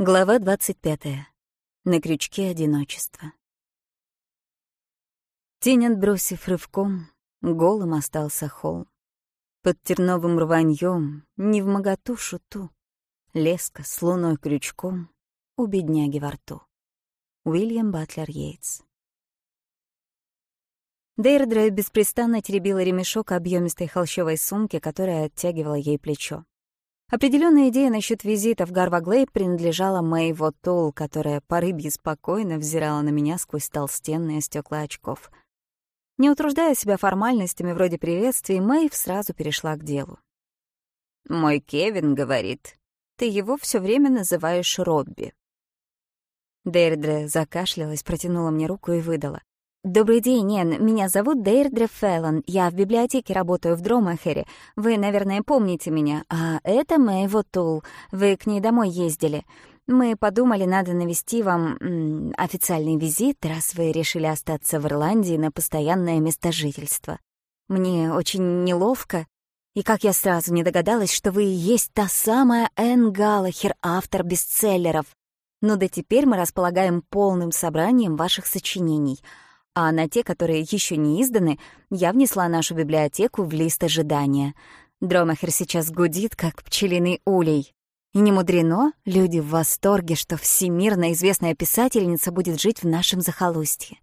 Глава 25. На крючке одиночества. Тень отбросив рывком, голым остался холм. Под терновым рваньем, не в моготу шуту, леска с луной крючком у бедняги во рту. Уильям Батлер Йейтс. Дейрдра беспрестанно теребила ремешок объемистой холщовой сумки, которая оттягивала ей плечо. Определенная идея насчет визита в Глей принадлежала моего Тол, которая по рыбье спокойно взирала на меня сквозь толстенные стекла очков. Не утруждая себя формальностями вроде приветствий, Мэйв сразу перешла к делу. «Мой Кевин говорит, ты его все время называешь Робби». Дейрдре закашлялась, протянула мне руку и выдала. «Добрый день, Нэн. Меня зовут Дейрдре Феллон. Я в библиотеке работаю в Дромахере. Вы, наверное, помните меня. А это Мэй Вотул. Вы к ней домой ездили. Мы подумали, надо навести вам м, официальный визит, раз вы решили остаться в Ирландии на постоянное место жительства. Мне очень неловко. И как я сразу не догадалась, что вы и есть та самая Энн Галлахер, автор бестселлеров. Но до теперь а на те, которые еще не изданы, я внесла нашу библиотеку в лист ожидания. Дромахер сейчас гудит, как пчелиный улей. И не мудрено, люди в восторге, что всемирно известная писательница будет жить в нашем захолустье.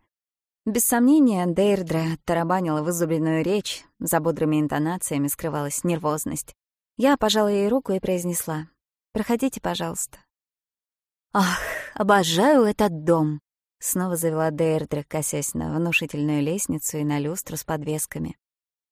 Без сомнения, Дейрдра тарабанила вызубленную речь, за бодрыми интонациями скрывалась нервозность. Я пожала ей руку и произнесла «Проходите, пожалуйста». «Ах, обожаю этот дом!» Снова завела Дейрдра, косясь на внушительную лестницу и на люстру с подвесками.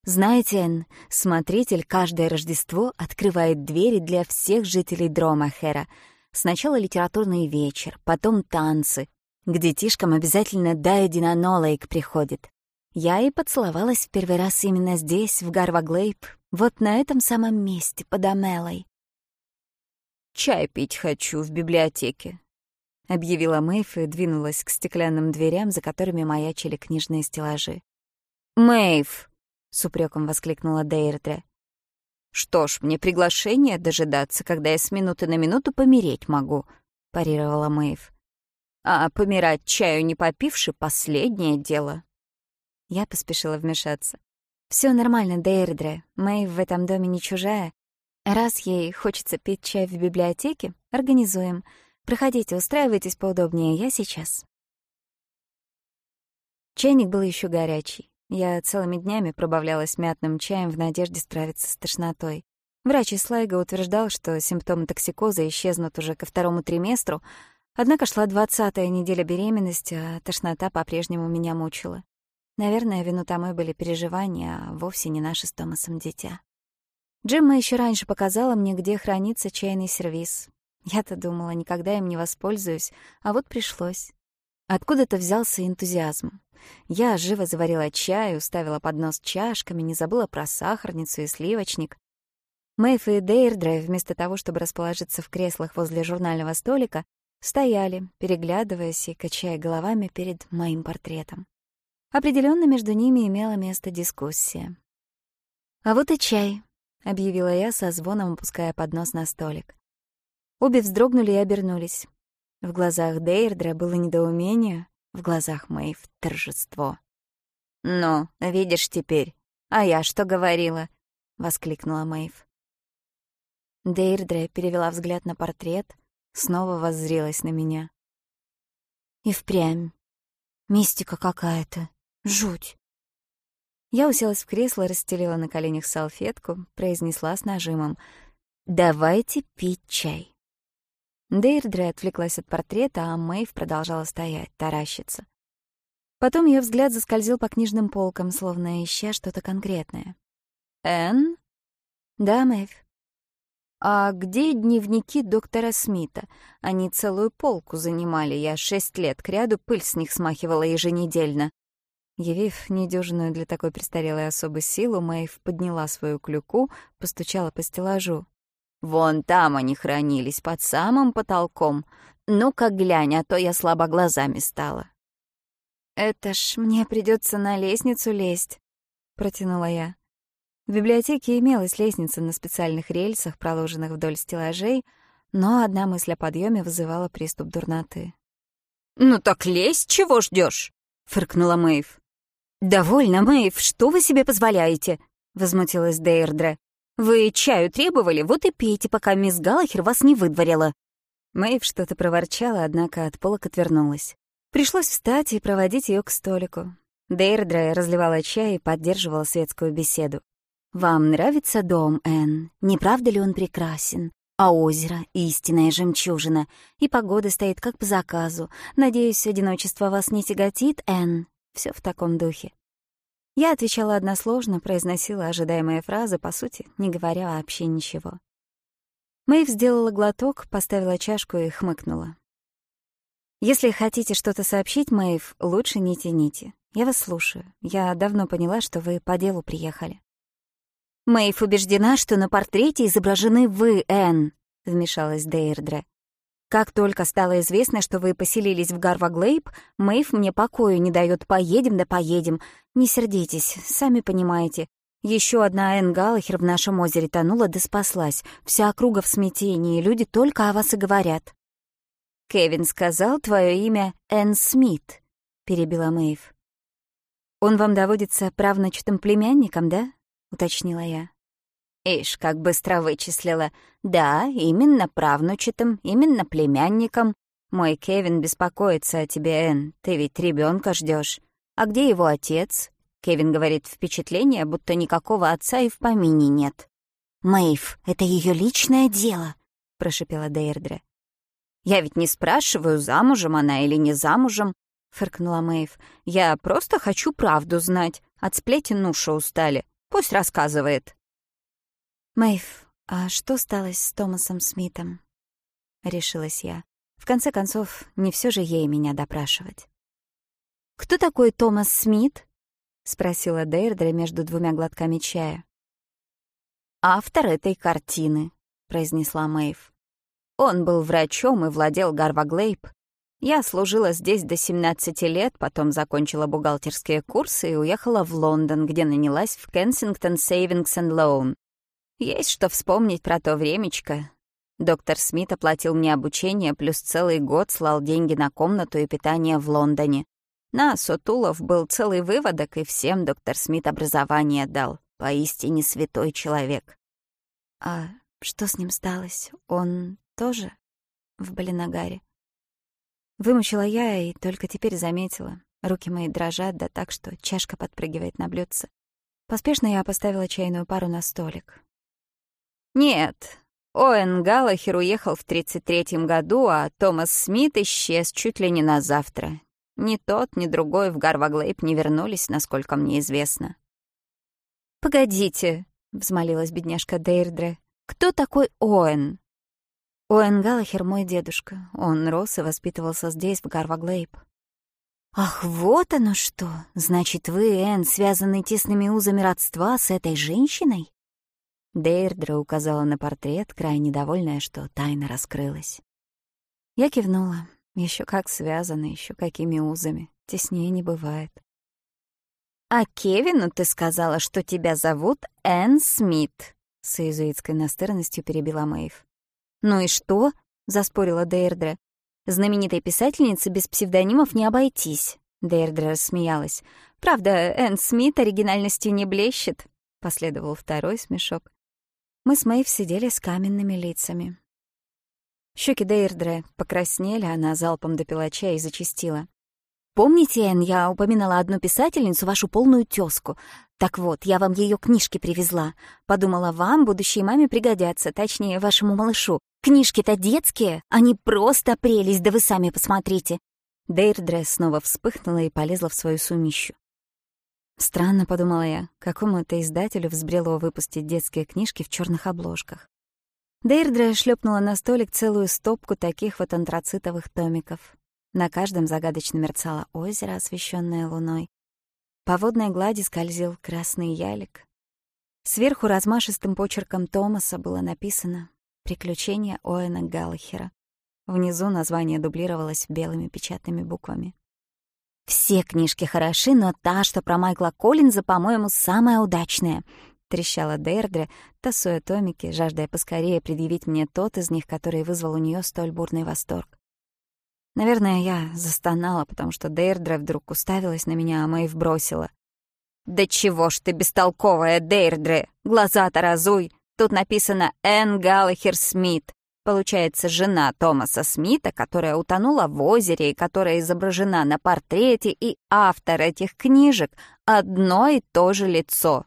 Знаете, Энн, смотритель каждое Рождество открывает двери для всех жителей Дромахера. Сначала литературный вечер, потом танцы. К детишкам обязательно Дайдина Нолейк приходит. Я и поцеловалась в первый раз именно здесь, в Гарваглейб, вот на этом самом месте, под Амелой. «Чай пить хочу в библиотеке», объявила Мэйв и двинулась к стеклянным дверям, за которыми маячили книжные стеллажи. «Мэйв!» — с упреком воскликнула Дейрдре. «Что ж, мне приглашение дожидаться, когда я с минуты на минуту помереть могу», — парировала Мэйв. «А помирать чаю не попивши — последнее дело». Я поспешила вмешаться. Все нормально, Дейрдре. Мэйв в этом доме не чужая. Раз ей хочется пить чай в библиотеке, организуем — Проходите, устраивайтесь поудобнее, я сейчас. Чайник был еще горячий. Я целыми днями пробавлялась мятным чаем в надежде справиться с тошнотой. Врач из Слайга утверждал, что симптомы токсикоза исчезнут уже ко второму триместру, однако шла двадцатая неделя беременности, а тошнота по-прежнему меня мучила. Наверное, вину тому были переживания, а вовсе не наши с Томасом дитя. Джимма еще раньше показала мне, где хранится чайный сервиз, я-то думала, никогда им не воспользуюсь, а вот пришлось. Откуда-то взялся энтузиазм. Я живо заварила чай, уставила поднос чашками, не забыла про сахарницу и сливочник. Мэйф и Дейрдрай, вместо того, чтобы расположиться в креслах возле журнального столика, стояли, переглядываясь и качая головами перед моим портретом. Определенно между ними имела место дискуссия. «А вот и чай», — объявила я со звоном, опуская поднос на столик. Обе вздрогнули и обернулись. В глазах Дейрдра было недоумение, в глазах Мэйв — торжество. «Ну, видишь теперь. А я что говорила?» — воскликнула Мэйв. Дейрдра перевела взгляд на портрет, снова воззрелась на меня. «И впрямь. Мистика какая-то. Жуть!» Я уселась в кресло, расстелила на коленях салфетку, произнесла с нажимом «Давайте пить чай». Дейрдре отвлеклась от портрета, а Мэйв продолжала стоять, таращиться. Потом ее взгляд заскользил по книжным полкам, словно ища что-то конкретное. «Энн?» «Да, Мэйв». «А где дневники доктора Смита? Они целую полку занимали, я шесть лет кряду пыль с них смахивала еженедельно». Явив недюжинную для такой престарелой особы силу, Мэйв подняла свою клюку, постучала по стеллажу. Вон там они хранились, под самым потолком. Ну-ка глянь, а то я слабо глазами стала. «Это ж мне придется на лестницу лезть», — протянула я. В библиотеке имелась лестница на специальных рельсах, проложенных вдоль стеллажей, но одна мысль о подъеме вызывала приступ дурноты. «Ну так лезь, чего ждешь? фыркнула Мэйв. «Довольно, Мэйв, что вы себе позволяете?» — возмутилась Дейрдре. Вы чаю требовали, вот и пейте, пока мисс Галахер вас не выдворила». Мэйв что-то проворчала, однако от полок отвернулась. Пришлось встать и проводить ее к столику. Дейрдре разливала чай и поддерживала светскую беседу. «Вам нравится дом, Энн? Не правда ли он прекрасен? А озеро — истинная жемчужина. И погода стоит как по заказу. Надеюсь, одиночество вас не тяготит, Энн?» Все в таком духе. Я отвечала односложно, произносила ожидаемые фразы, по сути, не говоря вообще ничего. Мэйв сделала глоток, поставила чашку и хмыкнула. «Если хотите что-то сообщить, Мэйв, лучше не тяните. Я вас слушаю. Я давно поняла, что вы по делу приехали». «Мэйв убеждена, что на портрете изображены вы, Энн», — вмешалась Дейрдре. Как только стало известно, что вы поселились в Гарваглейб, Мэйв мне покою не дает «поедем да поедем». Не сердитесь, сами понимаете. Еще одна Энн Галлахер в нашем озере тонула да спаслась. Вся округа в смятении, люди только о вас и говорят. «Кевин сказал твое имя Энн Смит», — перебила Мэйв. «Он вам доводится правночатым племянником, да?» — уточнила я. Эйш как быстро вычислила. Да, именно правнучатым, именно племянником. Мой Кевин беспокоится о тебе, Энн. Ты ведь ребенка ждешь. А где его отец? Кевин говорит впечатление, будто никакого отца и в помине нет. «Мэйв, это ее личное дело», — прошепела Дейрдре. «Я ведь не спрашиваю, замужем она или не замужем», — фыркнула Мэйв. «Я просто хочу правду знать. От сплетен уши устали. Пусть рассказывает». «Мэйв, а что сталось с Томасом Смитом?» — решилась я. В конце концов, не все же ей меня допрашивать. «Кто такой Томас Смит?» — спросила Дейрдре между двумя глотками чая. «Автор этой картины», — произнесла Мэйв. «Он был врачом и владел Гарваглейб. Я служила здесь до 17 лет, потом закончила бухгалтерские курсы и уехала в Лондон, где нанялась в Кенсингтон Сейвингс энд Лоун. Есть что вспомнить про то времечко. Доктор Смит оплатил мне обучение, плюс целый год слал деньги на комнату и питание в Лондоне. На Сотулов был целый выводок, и всем доктор Смит образование дал. Поистине святой человек. А что с ним сталось? Он тоже в Балинагаре? Вымучила я и только теперь заметила. Руки мои дрожат, да так, что чашка подпрыгивает на блюдце. Поспешно я поставила чайную пару на столик. Нет, Оэн Галлахер уехал в 33-м году, а Томас Смит исчез чуть ли не на завтра. Ни тот, ни другой в Гарваглейб не вернулись, насколько мне известно. «Погодите», — взмолилась бедняжка Дейрдре, — «кто такой Оэн?» Оэн Галлахер мой дедушка. Он рос и воспитывался здесь, в Гарваглейб. «Ах, вот оно что! Значит, вы, Энн, связаны тесными узами родства с этой женщиной?» Дейрдра указала на портрет, крайне довольная, что тайна раскрылась. Я кивнула. Еще как связаны, еще какими узами. Теснее не бывает. «А Кевину ты сказала, что тебя зовут Энн Смит», — с иезуитской настырностью перебила Мэйв. «Ну и что?» — заспорила Дейрдра. «Знаменитой писательнице без псевдонимов не обойтись», — Дейрдра рассмеялась. «Правда, Энн Смит оригинальностью не блещет», — последовал второй смешок. Мы с Мэйв сидели с каменными лицами. Щеки Дейрдре покраснели, она залпом допила чай и зачастила. «Помните, Энн, я упоминала одну писательницу, вашу полную тёзку. Так вот, я вам её книжки привезла. Подумала, вам, будущей маме, пригодятся, точнее, вашему малышу. Книжки-то детские, они просто прелесть, да вы сами посмотрите». Дейрдре снова вспыхнула и полезла в свою сумищу. Странно, подумала я, какому это издателю взбрело выпустить детские книжки в черных обложках. Дейрдра шлепнула на столик целую стопку таких вот антрацитовых томиков. На каждом загадочно мерцало озеро, освещенное луной. По водной глади скользил красный ялик. Сверху размашистым почерком Томаса было написано «Приключения Оэна Галлахера». Внизу название дублировалось белыми печатными буквами. Все книжки хороши, но та, что про Майкла Коллинза, по-моему, самая удачная. трещала Дейрдре, тасуя томики, жаждая поскорее предъявить мне тот из них, который вызвал у нее столь бурный восторг. Наверное, я застонала, потому что Дейрдре вдруг уставилась на меня, а Мэйв бросила. «Да чего ж ты бестолковая, Дейрдре! Глаза-то разуй! Получается, жена Томаса Смита, которая утонула в озере и которая изображена на портрете, и автор этих книжек — одно и то же лицо.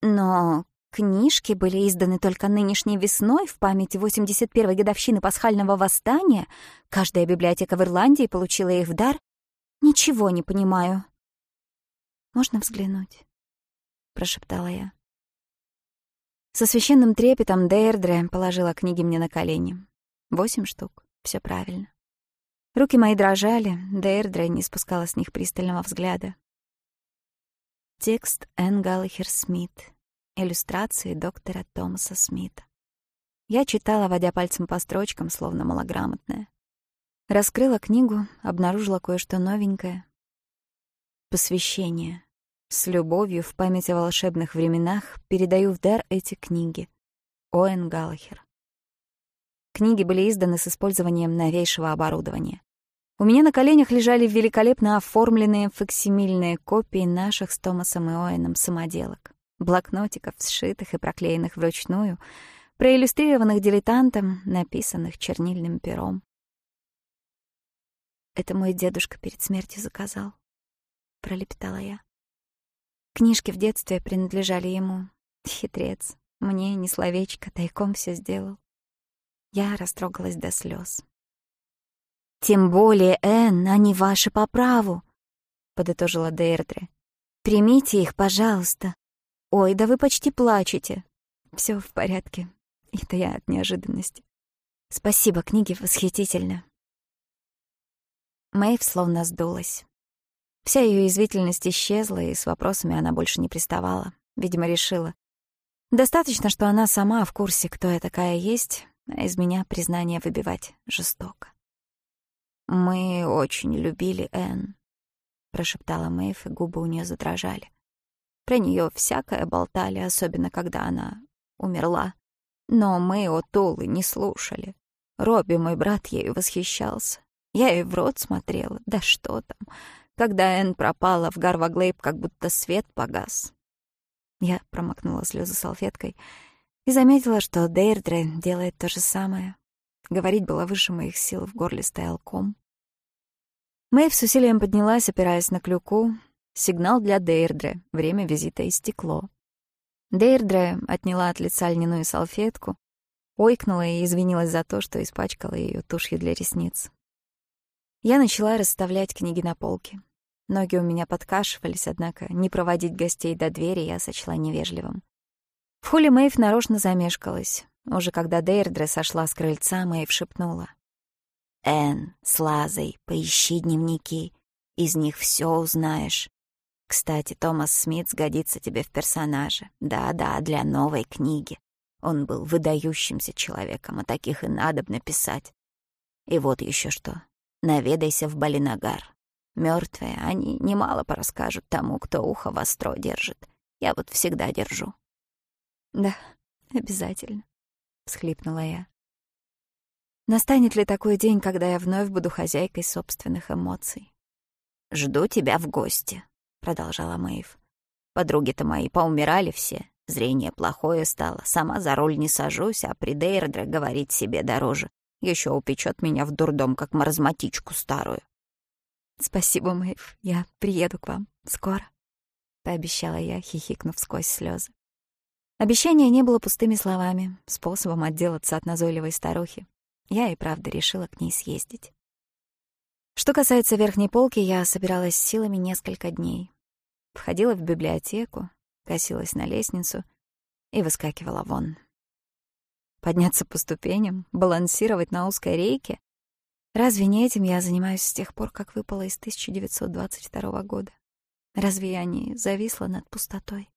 Но книжки были изданы только нынешней весной в память 81-й годовщины пасхального восстания. Каждая библиотека в Ирландии получила их в дар. Ничего не понимаю. «Можно взглянуть?» — прошептала я. Со священным трепетом Дейрдре положила книги мне на колени. Восемь штук. Все правильно. Руки мои дрожали, Дейрдре не спускала с них пристального взгляда. Текст Энн Галлахер Смит. Иллюстрации доктора Томаса Смита. Я читала, водя пальцем по строчкам, словно малограмотная. Раскрыла книгу, обнаружила кое-что новенькое. Посвящение. С любовью в память о волшебных временах передаю в дар эти книги. Оэн Галлахер. Книги были изданы с использованием новейшего оборудования. У меня на коленях лежали великолепно оформленные факсимильные копии наших с Томасом и Оэном самоделок, блокнотиков, сшитых и проклеенных вручную, проиллюстрированных дилетантом, написанных чернильным пером. «Это мой дедушка перед смертью заказал», — пролепетала я. Книжки в детстве принадлежали ему. Хитрец. Мне не словечко, тайком все сделал. Я растрогалась до слез. «Тем более, Энн, они ваши по праву», — подытожила Дейрдре. «Примите их, пожалуйста. Ой, да вы почти плачете». Все в порядке. Это я от неожиданности. Спасибо, книги восхитительно. Мэйв словно сдулась. Вся ее извительность исчезла, и с вопросами она больше не приставала. Видимо, решила. Достаточно, что она сама в курсе, кто я такая есть, а из меня признание выбивать жестоко. «Мы очень любили Энн», — прошептала Мэйв, и губы у нее задрожали. Про нее всякое болтали, особенно когда она умерла. Но мы о Тулы не слушали. Робби, мой брат, ею восхищался. Я и в рот смотрела, да что там когда Энн пропала, в Гарва как будто свет погас. Я промокнула слезы салфеткой и заметила, что Дейрдре делает то же самое. Говорить было выше моих сил, в горле стоял ком. Мэйв с усилием поднялась, опираясь на клюку. Сигнал для Дейрдре, время визита истекло. Дейрдре отняла от лица льняную салфетку, ойкнула и извинилась за то, что испачкала ее тушью для ресниц. Я начала расставлять книги на полке. Ноги у меня подкашивались, однако не проводить гостей до двери я сочла невежливым. В холле Мэйв нарочно замешкалась. Уже когда Дейрдре сошла с крыльца, Мэйв шепнула. «Энн, с Лазой, поищи дневники. Из них все узнаешь. Кстати, Томас Смит сгодится тебе в персонаже. Да-да, для новой книги. Он был выдающимся человеком, а таких и надо написать. И вот еще что. Наведайся в Балинагар. Мертвые они немало порасскажут тому, кто ухо востро держит. Я вот всегда держу». «Да, обязательно», — всхлипнула я. «Настанет ли такой день, когда я вновь буду хозяйкой собственных эмоций?» «Жду тебя в гости», — продолжала Мэйв. «Подруги-то мои поумирали все, зрение плохое стало, сама за руль не сажусь, а при Дейрдре говорить себе дороже. Еще упечет меня в дурдом, как маразматичку старую». «Спасибо, Мэйв, я приеду к вам. Скоро», — пообещала я, хихикнув сквозь слезы. Обещание не было пустыми словами, способом отделаться от назойливой старухи. Я и правда решила к ней съездить. Что касается верхней полки, я собиралась силами несколько дней. Входила в библиотеку, косилась на лестницу и выскакивала вон. Подняться по ступеням, балансировать на узкой рейке Разве не этим я занимаюсь с тех пор, как выпала из 1922 года? Разве я не зависла над пустотой?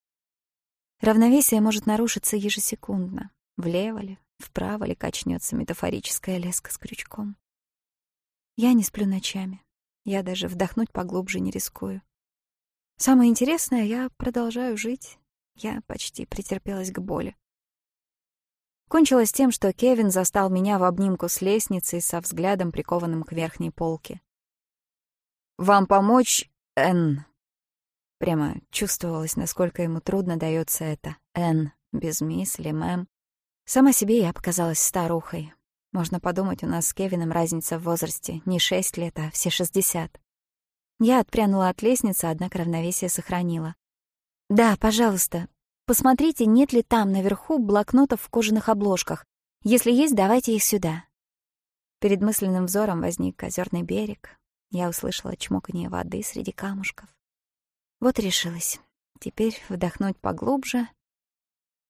Равновесие может нарушиться ежесекундно. Влево ли, вправо ли качнется метафорическая леска с крючком. Я не сплю ночами. Я даже вдохнуть поглубже не рискую. Самое интересное, я продолжаю Кончилось тем, что Кевин застал меня в обнимку с лестницей со взглядом, прикованным к верхней полке. «Вам помочь, Энн?» Прямо чувствовалось, насколько ему трудно дается это. «Энн» без мисс мэм. Сама себе я показалась старухой. Можно подумать, у нас с Кевином разница в возрасте не шесть лет, а все шестьдесят. Я отпрянула от лестницы, однако равновесие сохранила. «Да, пожалуйста, Посмотрите, нет ли там наверху блокнотов в кожаных обложках. Если есть, давайте их сюда. Перед мысленным взором возник озерный берег. Я услышала чмоканье воды среди камушков. Вот решилась. Теперь вдохнуть поглубже.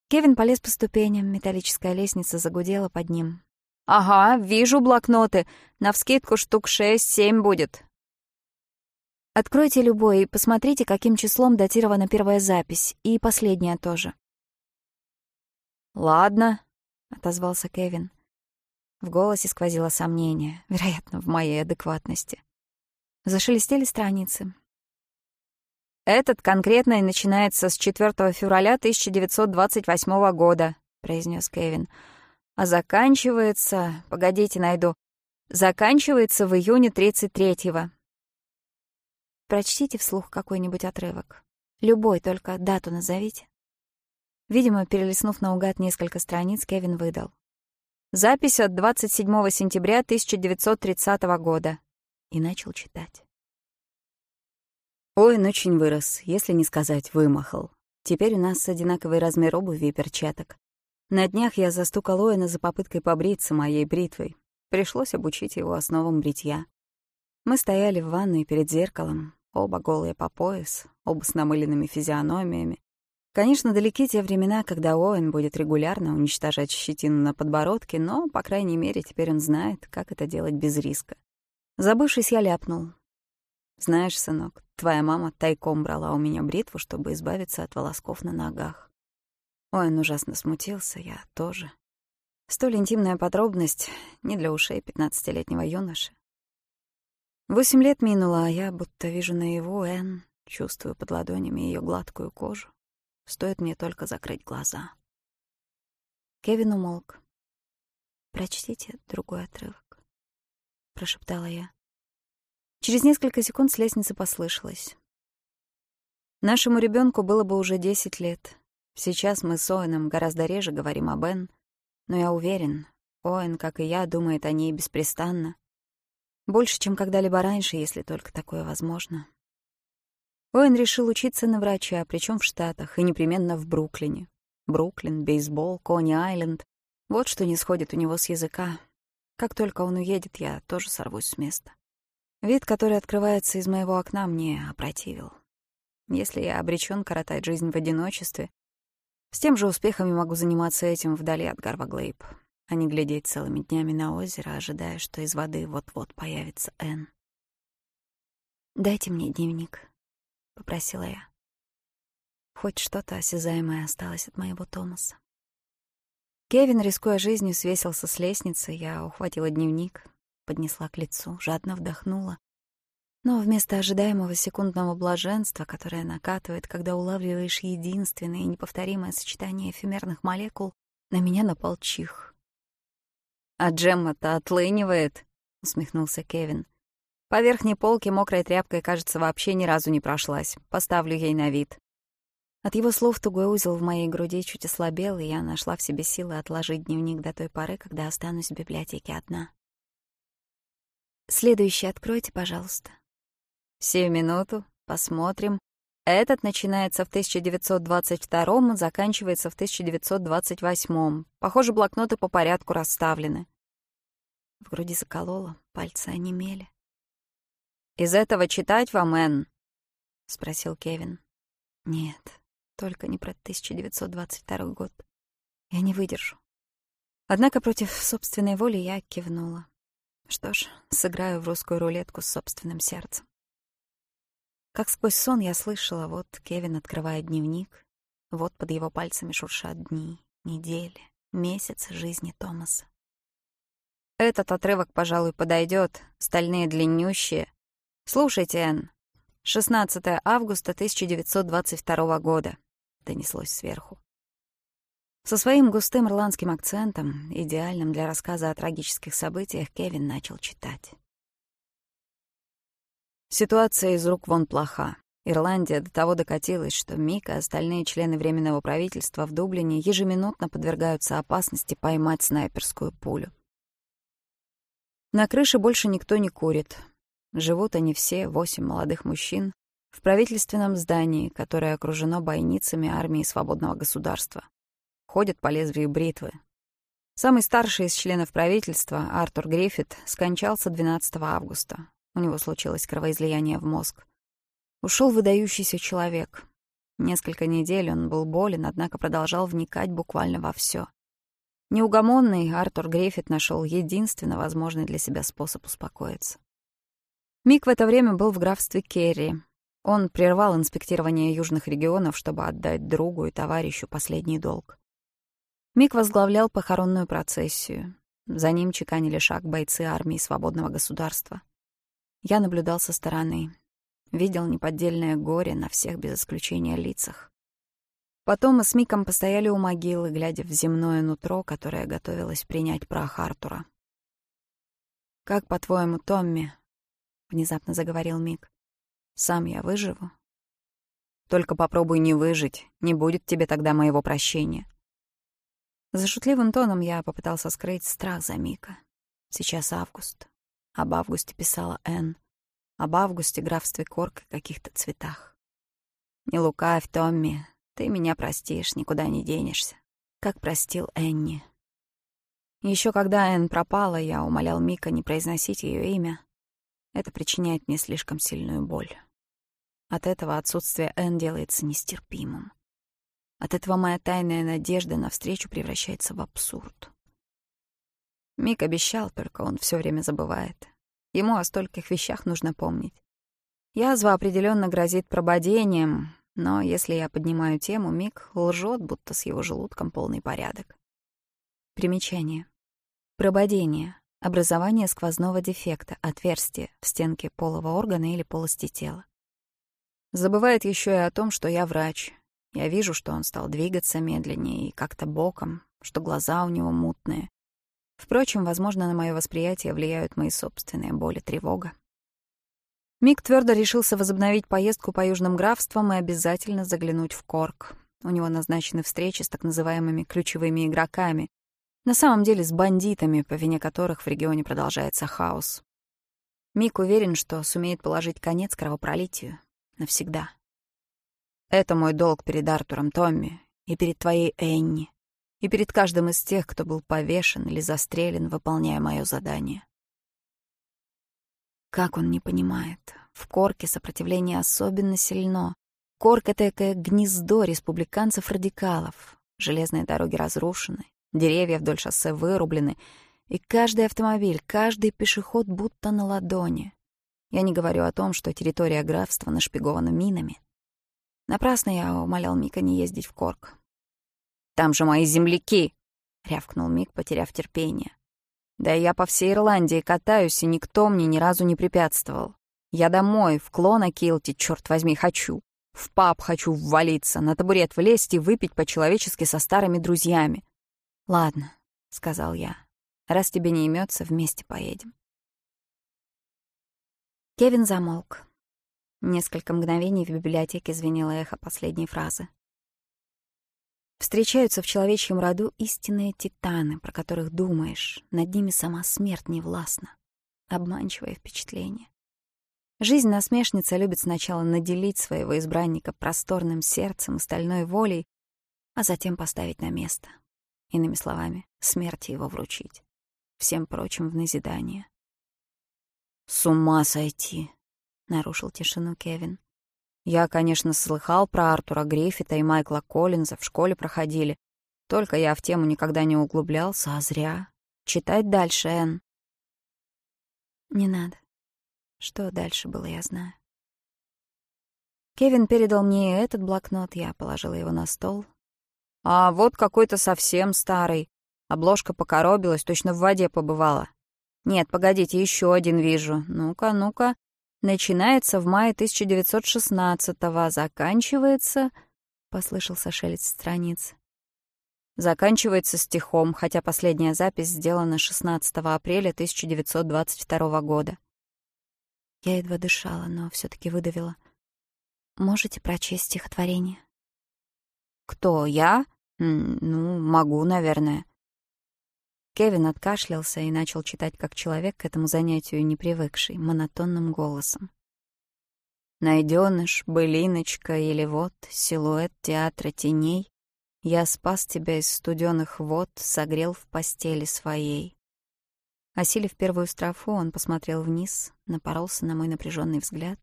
Кевин полез по ступеням, металлическая лестница загудела под ним. «Ага, вижу блокноты. Навскидку штук шесть-семь будет. Откройте любой и посмотрите, каким числом датирована первая запись, и последняя тоже. «Ладно», — отозвался Кевин. В голосе сквозило сомнение, вероятно, в моей адекватности. Зашелестели страницы. «Этот конкретно начинается с 4 февраля 1928 года», — произнес Кевин. «А заканчивается... Погодите, найду. Заканчивается в июне 33-го. Прочтите вслух какой-нибудь отрывок. Любой, только дату назовите. Видимо, перелистнув наугад несколько страниц, Кевин выдал. Запись от 27 сентября 1930 года. И начал читать. Оэн очень вырос, если не сказать вымахал. Теперь у нас одинаковый размер обуви и перчаток. На днях я застукал Оэна за попыткой побриться моей бритвой. Пришлось обучить его основам бритья. Мы стояли в ванной перед зеркалом, оба голые по пояс, оба с намыленными физиономиями. Конечно, далеки те времена, когда Оуэн будет регулярно уничтожать щетину на подбородке, но, по крайней мере, теперь он знает, как это делать без риска. Забывшись, я ляпнул. «Знаешь, сынок, твоя мама тайком брала у меня бритву, чтобы избавиться от волосков на ногах. Ой, он ужасно смутился, я тоже. Столь интимная подробность не для ушей пятнадцатилетнего юноши. Восемь лет минуло, а я будто вижу наяву Энн, чувствую под ладонями ее гладкую кожу. Стоит мне только закрыть глаза. Кевин умолк. «Прочтите другой отрывок», — прошептала я. Через несколько секунд с лестницы послышалось. Нашему ребенку было бы уже десять лет. Сейчас мы с Оэном гораздо реже говорим о Бен, но я уверен, Оэн, как и я, думает о ней беспрестанно больше, чем когда-либо раньше, если только такое возможно. Оэн решил учиться на врача, причем в Штатах, и непременно в Бруклине. Бруклин, бейсбол, Кони-Айленд — вот что не сходит у него с языка. Как только он уедет, я тоже сорвусь с места. Вид, который открывается из моего окна, мне опротивил. Если я обречен коротать жизнь в одиночестве, с тем же успехом я могу заниматься этим вдали от Гарваглейб. Они глядели целыми днями на озеро, ожидая, что из воды вот-вот появится Энн. «Дайте мне дневник», — попросила я. Хоть что-то осязаемое осталось от моего Томаса. Кевин, рискуя жизнью, свесился с лестницы. Я ухватила дневник, поднесла к лицу, жадно вдохнула. Но вместо ожидаемого секундного блаженства, которое накатывает, когда улавливаешь единственное и неповторимое сочетание эфемерных молекул, на меня напал чих. «А Джемма-то отлынивает», — усмехнулся Кевин. «По верхней полке мокрой тряпкой, кажется, вообще ни разу не прошлась. Поставлю ей на вид». От его слов тугой узел в моей груди чуть ослабел, и я нашла в себе силы отложить дневник до той поры, когда останусь в библиотеке одна. «Следующий откройте, пожалуйста», Сию минуту. Посмотрим. Этот начинается в 1922 заканчивается в 1928-м. Похоже, блокноты по порядку расставлены. В груди закололо, пальцы онемели. «Из этого читать вам, Энн?» — спросил Кевин. «Нет, только не про 1922 год. Я не выдержу». Однако против собственной воли я кивнула. Что ж, сыграю в русскую рулетку с собственным сердцем. Как сквозь сон я слышала, вот Кевин открывает дневник, вот под его пальцами шуршат дни, недели, месяцы жизни Томаса. Этот отрывок, пожалуй, подойдет, стальные длиннющие. Слушайте, Энн, 16 августа 1922 года, донеслось сверху. Со своим густым ирландским акцентом, идеальным для рассказа о трагических событиях, Кевин начал читать. Ситуация из рук вон плоха. Ирландия до того докатилась, что МИК и остальные члены Временного правительства в Дублине ежеминутно подвергаются опасности поймать снайперскую пулю. На крыше больше никто не курит. Живут они все, восемь молодых мужчин, в правительственном здании, которое окружено бойницами армии свободного государства. Ходят по лезвию бритвы. Самый старший из членов правительства, Артур Гриффит, скончался 12 августа. У него случилось кровоизлияние в мозг. Ушел выдающийся человек. Несколько недель он был болен, однако продолжал вникать буквально во все. Неугомонный Артур Гриффит нашел единственно возможный для себя способ успокоиться. Мик в это время был в графстве Керри. Он прервал инспектирование южных регионов, чтобы отдать другу и товарищу последний долг. Мик возглавлял похоронную процессию. За ним чеканили шаг бойцы армии свободного государства. Я наблюдал со стороны. Видел неподдельное горе на всех без исключения лицах. Потом мы с Миком постояли у могилы, глядя в земное нутро, которое готовилось принять прах Артура. «Как, по-твоему, Томми?» — внезапно заговорил Мик. «Сам я выживу?» «Только попробуй не выжить, не будет тебе тогда моего прощения». За шутливым тоном я попытался скрыть страх за Мика. Сейчас август, Об августе писала Энн. Об августе графстве Корк и каких-то цветах. «Не лукавь, Томми. Ты меня простишь, никуда не денешься. Как простил Энни». Еще когда Энн пропала, я умолял Мика не произносить ее имя. Это причиняет мне слишком сильную боль. От этого отсутствие Энн делается нестерпимым. От этого моя тайная надежда на встречу превращается в абсурд. Мик обещал, только он все время забывает. Ему о стольких вещах нужно помнить. Язва определенно грозит прободением, но если я поднимаю тему, Мик лжет, будто с его желудком полный порядок. Примечание. Прободение. Образование сквозного дефекта, отверстия в стенке полого органа или полости тела. Забывает еще и о том, что я врач. Я вижу, что он стал двигаться медленнее и как-то боком, что глаза у него мутные. Впрочем, возможно, на мое восприятие влияют мои собственные боли, тревога. Мик твердо решился возобновить поездку по южным графствам и обязательно заглянуть в Корк. У него назначены встречи с так называемыми ключевыми игроками, на самом деле с бандитами, по вине которых в регионе продолжается хаос. Мик уверен, что сумеет положить конец кровопролитию. Навсегда. Это мой долг перед Артуром Томми и перед твоей Энни и перед каждым из тех, кто был повешен или застрелен, выполняя мое задание. Как он не понимает, в Корке сопротивление особенно сильно. Корк — это такое гнездо республиканцев-радикалов. Железные дороги разрушены, деревья вдоль шоссе вырублены, и каждый автомобиль, каждый пешеход будто на ладони. Я не говорю о том, что территория графства нашпигована минами. Напрасно я умолял Мика не ездить в Корк. Там же мои земляки!» — рявкнул Мик, потеряв терпение. «Да я по всей Ирландии катаюсь, и никто мне ни разу не препятствовал. Я домой, в клона Килти, черт возьми, хочу. В паб хочу ввалиться, на табурет влезть и выпить по-человечески со старыми друзьями». «Ладно», — сказал я, — «раз тебе не имется, вместе поедем». Кевин замолк. Несколько мгновений в библиотеке звенело эхо последней фразы. Встречаются в человечьем роду истинные титаны, про которых думаешь, над ними сама смерть не властна, Обманчивое впечатление. Жизнь насмешница любит сначала наделить своего избранника просторным сердцем и стальной волей, а затем поставить на место. Иными словами, смерти его вручить. Всем прочим в назидание. «С ума сойти!» — нарушил тишину Кевин. «Я, конечно, слыхал про Артура Гриффита и Майкла Коллинза, в школе проходили. Только я в тему никогда не углублялся, а зря. Читать дальше, Энн». «Не надо. Что дальше было, я знаю». Кевин передал мне этот блокнот, я положила его на стол. «А вот какой-то совсем старый. Обложка покоробилась, точно в воде побывала. Нет, погодите, еще один вижу. начинается в мае 1916-го, заканчивается... Послышался шелест страниц. Заканчивается стихом, хотя последняя запись сделана 16 апреля 1922 года. Я едва дышала, но все таки выдавила. «Можете прочесть стихотворение?» «Кто, я? Ну, могу, наверное». Кевин откашлялся и начал читать, как человек к этому занятию не привыкший, монотонным голосом. «Найденыш, былиночка или вот, силуэт театра теней, я спас тебя из студеных вод, согрел в постели своей». Осилив первую строфу, он посмотрел вниз, напоролся на мой напряженный взгляд.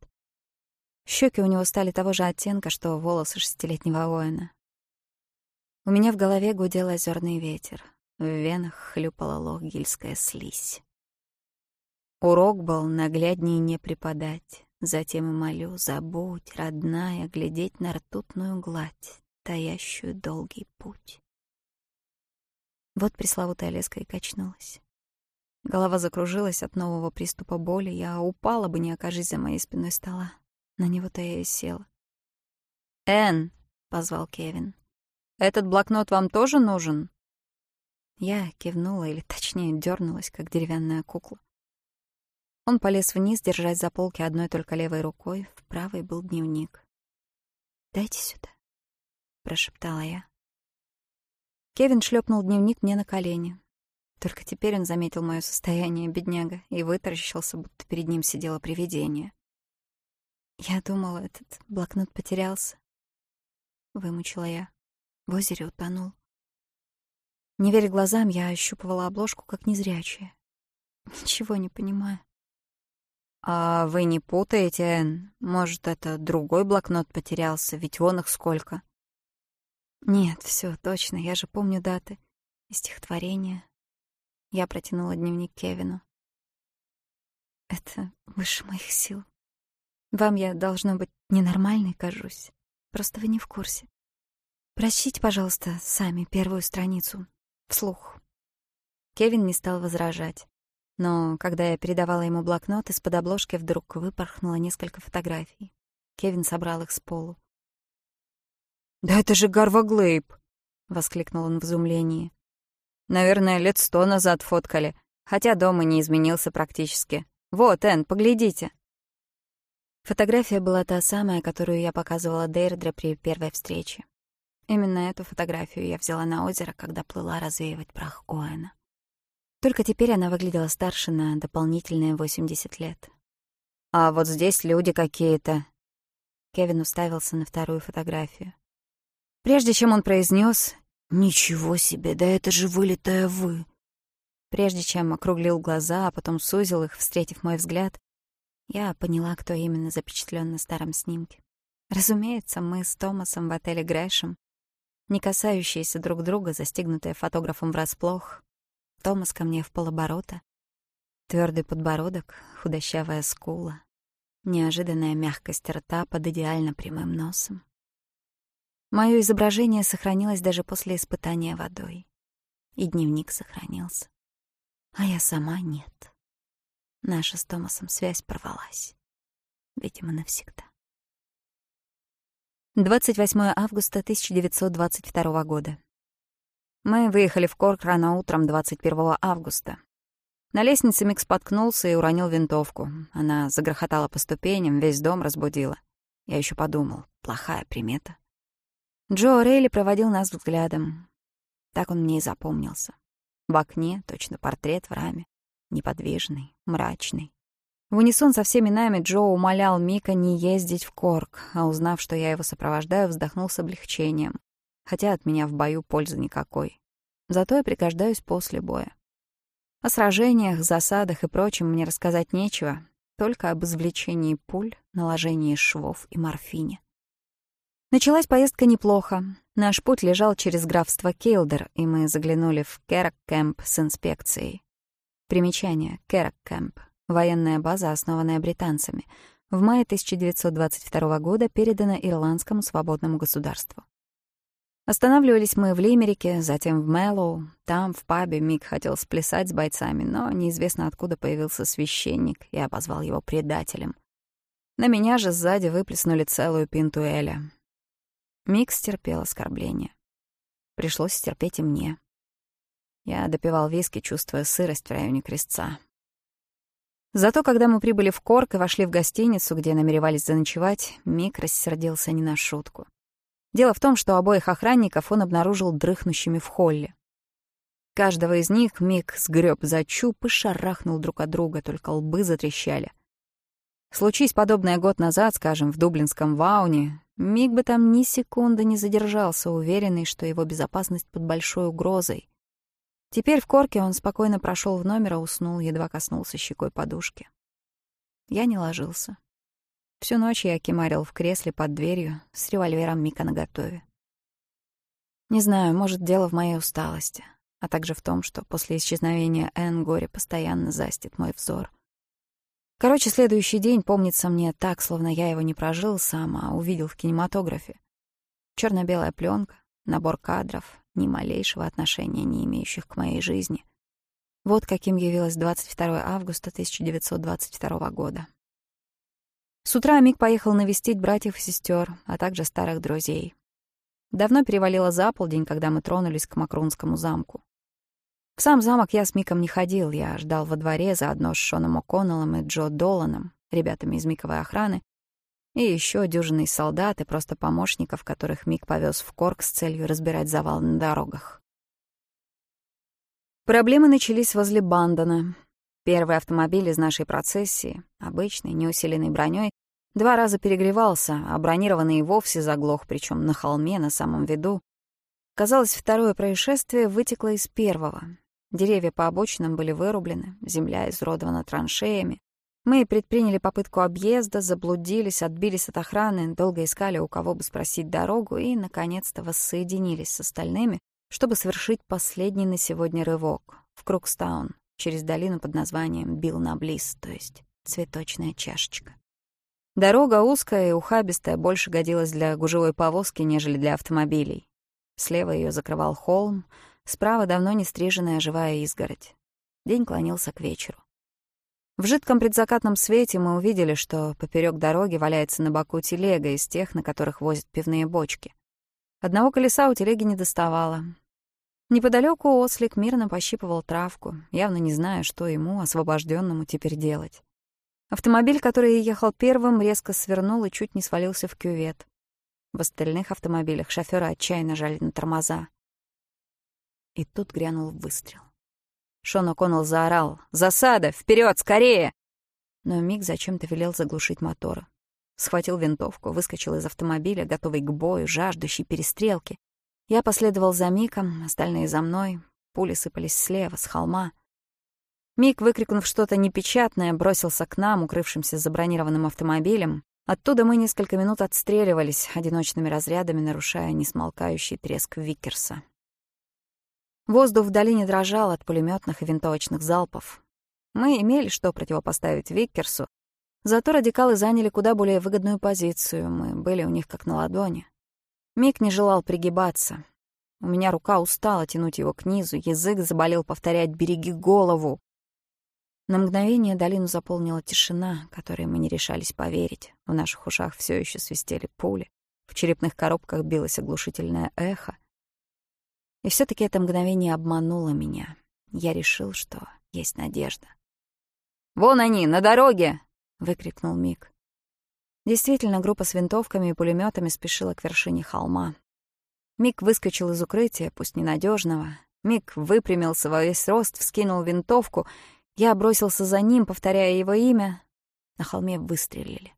Щеки у него стали того же оттенка, что волосы шестилетнего Оэна. У меня в голове гудел озерный ветер. В венах хлюпала лохгильская слизь. Урок был нагляднее не преподать. Затем и молю, забудь, родная, глядеть на ртутную гладь, таящую долгий путь. Вот пресловутая леска и качнулась. Голова закружилась от нового приступа боли, я упала бы, не окажись за моей спиной стола. На него-то я и села. «Энн!» — позвал Кевин. «Этот блокнот вам тоже нужен?» Я кивнула, или точнее дернулась, как деревянная кукла. Он полез вниз, держась за полки одной только левой рукой. В правой был дневник. «Дайте сюда», — прошептала я. Кевин шлепнул дневник мне на колени. Только теперь он заметил мое состояние, бедняга, и вытаращился, будто перед ним сидело привидение. Я думала, этот блокнот потерялся. Вымучила я. В озере утонул. Не Неверя глазам, я ощупывала обложку как незрячая. Ничего не понимаю. «А вы не путаете, Энн? Может, это другой блокнот потерялся, ведь вон их сколько?» «Нет, все точно, я же помню даты и стихотворения». Я протянула дневник Кевину. «Это выше моих сил. Вам я, должно быть, ненормальной кажусь. Просто вы не в курсе. Прочтите, пожалуйста, сами первую страницу вслух. Кевин не стал возражать. Но когда я передавала ему блокнот, из-под обложки вдруг выпорхнуло несколько фотографий. Кевин собрал их с полу. «Да это же Гарва Глейб!» — воскликнул он в изумлении. «Наверное, лет сто назад фоткали, хотя дома не изменился практически. Вот, Энн, поглядите!» Фотография была та самая, которую я показывала Дейрдре при первой встрече. Именно эту фотографию я взяла на озеро, когда плыла развеивать прах Коэна. Только теперь она выглядела старше на дополнительные 80 лет. «А вот здесь люди какие-то». Кевин уставился на вторую фотографию. Прежде чем он произнес «Ничего себе, да это же вылитая вы!» Прежде чем округлил глаза, а потом сузил их, встретив мой взгляд, я поняла, кто именно запечатлен на старом снимке. Разумеется, мы с Томасом в отеле Грэшем Никасающиеся друг друга, застегнутые фотографом врасплох. Томас ко мне в полоборота. Твердый подбородок, худощавая скула. Неожиданная мягкость рта под идеально прямым носом. Мое изображение сохранилось даже после испытания водой. И дневник сохранился. А я сама нет. Наша с Томасом связь порвалась. Видимо, навсегда. 28 августа 1922 года. Мы выехали в Корк рано утром 21 августа. На лестнице Микс споткнулся и уронил винтовку. Она загрохотала по ступеням, весь дом разбудила. Я еще подумал, плохая примета. Джо Рейли проводил нас взглядом. Так он мне и запомнился. В окне точно портрет в раме. Неподвижный, мрачный. В унисон со всеми нами Джо умолял Мика не ездить в Корк, а узнав, что я его сопровождаю, вздохнул с облегчением. Хотя от меня в бою пользы никакой. Зато я пригождаюсь после боя. О сражениях, засадах и прочем мне рассказать нечего, только об извлечении пуль, наложении швов и морфине. Началась поездка неплохо. Наш путь лежал через графство Кейлдер, и мы заглянули в Керрок-кэмп с инспекцией. Примечание. Кэррок-кэмп. Военная база, основанная британцами, в мае 1922 года передана Ирландскому свободному государству. Останавливались мы в Лимерике, затем в Мэллоу. Там, в пабе, Мик хотел сплясать с бойцами, но неизвестно откуда появился священник и обозвал его предателем. На меня же сзади выплеснули целую пинту Эля. Мик стерпел оскорбление. Пришлось терпеть и мне. Я допивал виски, чувствуя сырость в районе крестца. Зато, когда мы прибыли в Корк и вошли в гостиницу, где намеревались заночевать, Мик рассердился не на шутку. Дело в том, что обоих охранников он обнаружил дрыхнущими в холле. Каждого из них Мик сгреб за чуб и шарахнул друг от друга, только лбы затрещали. Случись подобное год назад, скажем, в дублинском Вауне, Мик бы там ни секунды не задержался, уверенный, что его безопасность под большой угрозой. Теперь в корке он спокойно прошел в номер, а уснул, едва коснулся щекой подушки. Я не ложился. Всю ночь я кемарил в кресле под дверью с револьвером Мика наготове. Не знаю, может, дело в моей усталости, а также в том, что после исчезновения Энн горе постоянно застит мой взор. Короче, следующий день помнится мне так, словно я его не прожил сам, а увидел в кинематографе. черно белая пленка, набор кадров, ни малейшего отношения не имеющих к моей жизни. Вот каким явилось 22 августа 1922 года. С утра Мик поехал навестить братьев и сестер, а также старых друзей. Давно перевалило за полдень, когда мы тронулись к Макрунскому замку. В сам замок я с Миком не ходил, я ждал во дворе заодно с Шоном О'Коннеллом и Джо Доланом, ребятами из Миковой охраны, и еще дюжиной солдат и просто помощников, которых Мик повез в Корк с целью разбирать завал на дорогах. Проблемы начались возле Бандона. Первый автомобиль из нашей процессии, обычный, неусиленный броней, два раза перегревался, а бронированный и вовсе заглох, причем на холме, на самом виду. Казалось, второе происшествие вытекло из первого. Деревья по обочинам были вырублены, земля изродована траншеями, мы предприняли попытку объезда, заблудились, отбились от охраны, долго искали, у кого бы спросить дорогу, и, наконец-то, воссоединились с остальными, чтобы совершить последний на сегодня рывок в Крукстаун через долину под названием Билл-на-Близ, то есть цветочная чашечка. Дорога узкая и ухабистая больше годилась для гужевой повозки, нежели для автомобилей. Слева ее закрывал холм, справа давно не стриженная живая изгородь. День клонился к вечеру. В В жидком предзакатном свете мы увидели, что поперек дороги валяется на боку телега из тех, на которых возят пивные бочки. Одного колеса у телеги не доставало. Неподалеку ослик мирно пощипывал травку, явно не зная, что ему, освобожденному, теперь делать. Автомобиль, который ехал первым, резко свернул и чуть не свалился в кювет. В остальных автомобилях шофёры отчаянно жали на тормоза. И тут грянул выстрел. Шон О'Коннелл заорал. «Засада! Вперед, Скорее!» Но Мик зачем-то велел заглушить мотор. Схватил винтовку, выскочил из автомобиля, готовый к бою, жаждущий перестрелки. Я последовал за Миком, остальные за мной. Пули сыпались слева, с холма. Мик, выкрикнув что-то непечатное, бросился к нам, укрывшимся за бронированным автомобилем. Оттуда мы несколько минут отстреливались, одиночными разрядами нарушая несмолкающий треск Виккерса. Воздух в долине дрожал от пулеметных и винтовочных залпов. Мы имели что противопоставить Виккерсу, зато радикалы заняли куда более выгодную позицию, мы были у них как на ладони. Мик не желал пригибаться. У меня рука устала тянуть его к низу, язык заболел повторять «береги голову». На мгновение долину заполнила тишина, которой мы не решались поверить. В наших ушах все еще свистели пули. В черепных коробках билось оглушительное эхо. И все-таки это мгновение обмануло меня. Я решил, что есть надежда. «Вон они, на дороге!» — выкрикнул Мик. Действительно, группа с винтовками и пулеметами спешила к вершине холма. Мик выскочил из укрытия, пусть ненадежного. Мик выпрямился во весь рост, вскинул винтовку. Я бросился за ним, повторяя его имя. На холме выстрелили.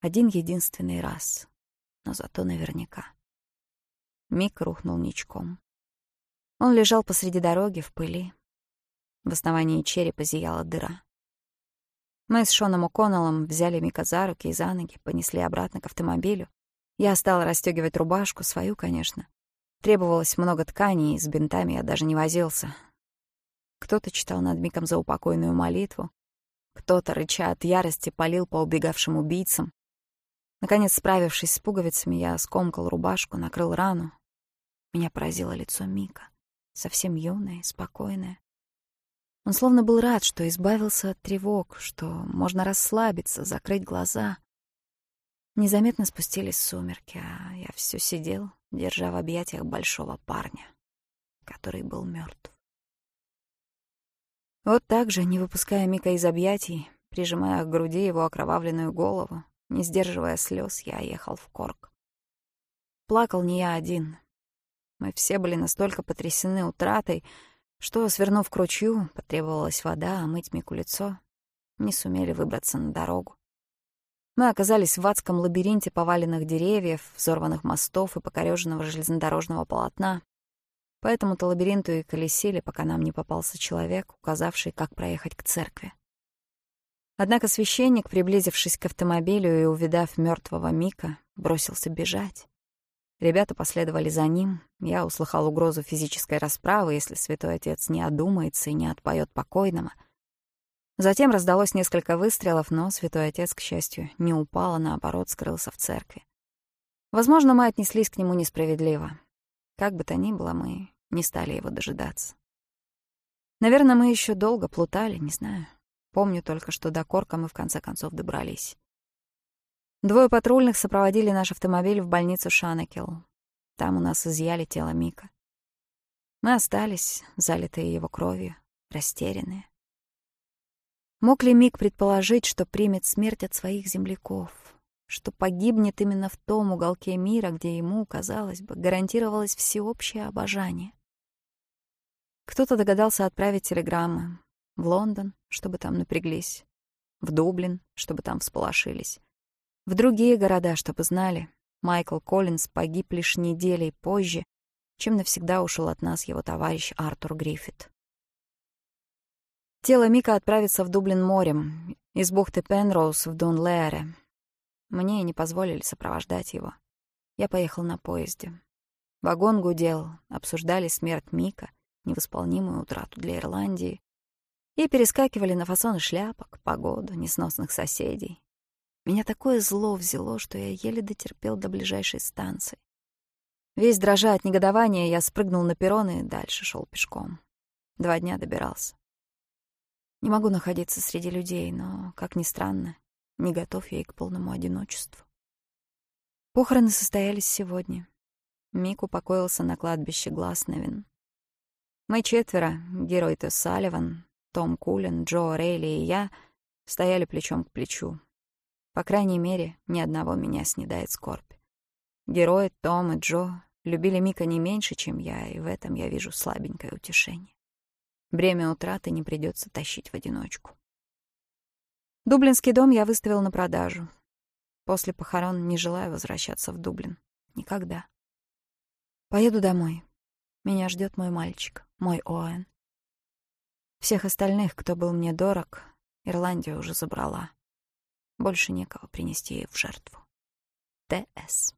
Один единственный раз, но зато наверняка. Мик рухнул ничком. Он лежал посреди дороги в пыли. В основании черепа зияла дыра. Мы с Шоном О'Коннеллом взяли Мика за руки и за ноги, понесли обратно к автомобилю. Я стала расстегивать рубашку, свою, конечно. Требовалось много тканей, и с бинтами я даже не возился. Кто-то читал над Миком заупокойную молитву, кто-то, рыча от ярости, палил по убегавшим убийцам. Наконец, справившись с пуговицами, я скомкал рубашку, накрыл рану, меня поразило лицо Мика, совсем юное, спокойное. Он словно был рад, что избавился от тревог, что можно расслабиться, закрыть глаза. Незаметно спустились сумерки, а я все сидел, держа в объятиях большого парня, который был мертв. Вот так же, не выпуская Мика из объятий, прижимая к груди его окровавленную голову, не сдерживая слез, я ехал в Корк. Плакал не я один, мы все были настолько потрясены утратой, что, свернув к ручью, потребовалась вода, а мыть Мику лицо. Не сумели выбраться на дорогу. Мы оказались в адском лабиринте поваленных деревьев, взорванных мостов и покореженного железнодорожного полотна. По этому-то лабиринту и колесили, пока нам не попался человек, указавший, как проехать к церкви. Однако священник, приблизившись к автомобилю и увидав мертвого Мика, бросился бежать. Ребята последовали за ним. Я услыхал угрозу физической расправы, если святой отец не одумается и не отпоет покойному. Затем раздалось несколько выстрелов, но святой отец, к счастью, не упал, а наоборот скрылся в церкви. Возможно, мы отнеслись к нему несправедливо. Как бы то ни было, мы не стали его дожидаться. Наверное, мы еще долго плутали, не знаю. Помню только, что до Корка мы в конце концов добрались. Двое патрульных сопроводили наш автомобиль в больницу Шанекел. Там у нас изъяли тело Мика. Мы остались, залитые его кровью, растерянные. Мог ли Мик предположить, что примет смерть от своих земляков, что погибнет именно в том уголке мира, где ему, казалось бы, гарантировалось всеобщее обожание? Кто-то догадался отправить телеграммы в Лондон, чтобы там напряглись, в Дублин, чтобы там всполошились, в В другие города, чтобы знали, Майкл Коллинз погиб лишь неделей позже, чем навсегда ушел от нас его товарищ Артур Гриффит. Тело Мика отправится в Дублин морем, из бухты Пенроуз в Дон Донлеаре. Мне не позволили сопровождать его. Я поехал на поезде. Вагон гудел, обсуждали смерть Мика, невосполнимую утрату для Ирландии, и перескакивали на фасоны шляпок, погоду, несносных соседей, меня такое зло взяло, что я еле дотерпел до ближайшей станции. Весь дрожа от негодования, я спрыгнул на перрон и дальше шел пешком. Два дня добирался. Не могу находиться среди людей, но, как ни странно, не готов я и к полному одиночеству. Похороны состоялись сегодня. Мик упокоился на кладбище Гласновин. Мы четверо, герой Салливан, Том Кулин, Джо Рейли и я, стояли плечом к плечу, по крайней мере, ни одного меня снедает скорбь. Герои Том и Джо любили Мика не меньше, чем я, и в этом я вижу слабенькое утешение. Бремя утраты не придется тащить в одиночку. Дублинский дом я выставил на продажу. После похорон не желаю возвращаться в Дублин. Никогда. Поеду домой. Меня ждет мой мальчик, мой Оэн. Всех остальных, кто был мне дорог, Ирландия уже забрала. Больше некого принести ей в жертву. Т.С.